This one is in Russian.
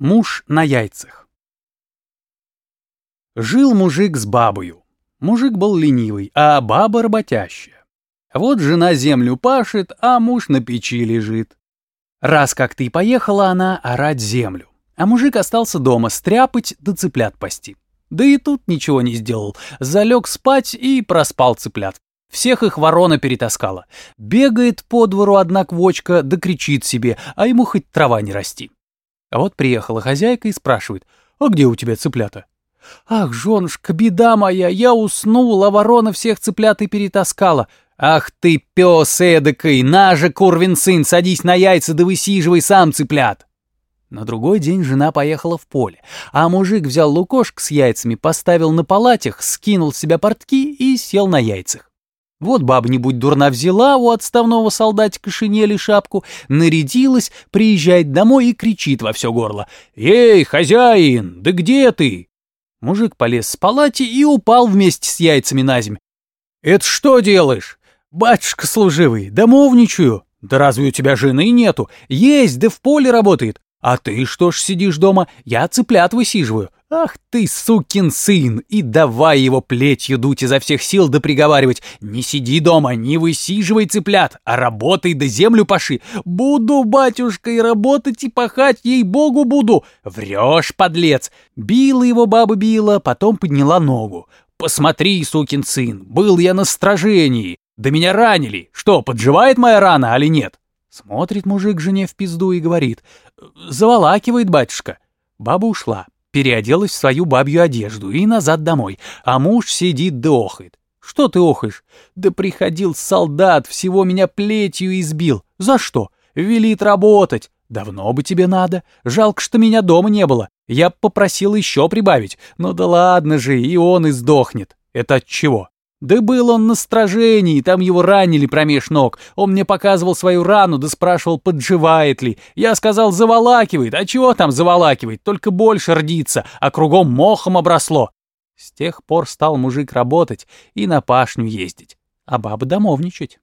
Муж на яйцах. Жил мужик с бабою. Мужик был ленивый, а баба работящая. Вот жена землю пашет, а муж на печи лежит. Раз как ты поехала она орать землю, а мужик остался дома стряпать да цыплят пасти. Да и тут ничего не сделал, залег спать и проспал цыплят. Всех их ворона перетаскала. Бегает по двору одна квочка, да кричит себе, а ему хоть трава не расти. А вот приехала хозяйка и спрашивает, «А где у тебя цыплята?» «Ах, женушка, беда моя, я уснула, ворона всех цыплят и перетаскала». «Ах ты, пес эдакой, на же, курвин сын, садись на яйца да высиживай сам цыплят!» На другой день жена поехала в поле, а мужик взял лукошк с яйцами, поставил на палатях, скинул с себя портки и сел на яйцах. Вот баба, не будь дурна, взяла у отставного солдатика шинели шапку, нарядилась, приезжает домой и кричит во все горло. «Эй, хозяин, да где ты?» Мужик полез с палати и упал вместе с яйцами на земь. «Это что делаешь?» «Батюшка служивый, домовничаю». «Да разве у тебя жены нету?» «Есть, да в поле работает». «А ты что ж сидишь дома? Я цыплят высиживаю». «Ах ты, сукин сын!» И давай его плетью дуть изо всех сил да приговаривать. «Не сиди дома, не высиживай цыплят, а работай да землю паши. Буду, батюшка, и работать и пахать, ей-богу, буду!» Врешь, подлец! Била его баба била, потом подняла ногу. «Посмотри, сукин сын, был я на стражении. Да меня ранили. Что, подживает моя рана, али нет?» Смотрит мужик жене в пизду и говорит. «Заволакивает, батюшка». Баба ушла переоделась в свою бабью одежду и назад домой, а муж сидит да охает. «Что ты охаешь?» «Да приходил солдат, всего меня плетью избил. За что?» «Велит работать. Давно бы тебе надо. Жалко, что меня дома не было. Я попросил еще прибавить. Ну да ладно же, и он и сдохнет. Это от чего?» Да был он на стражении, там его ранили промеж ног. Он мне показывал свою рану, да спрашивал, подживает ли. Я сказал, заволакивает. А чего там заволакивает? Только больше рдится, а кругом мохом обросло. С тех пор стал мужик работать и на пашню ездить, а баба домовничать.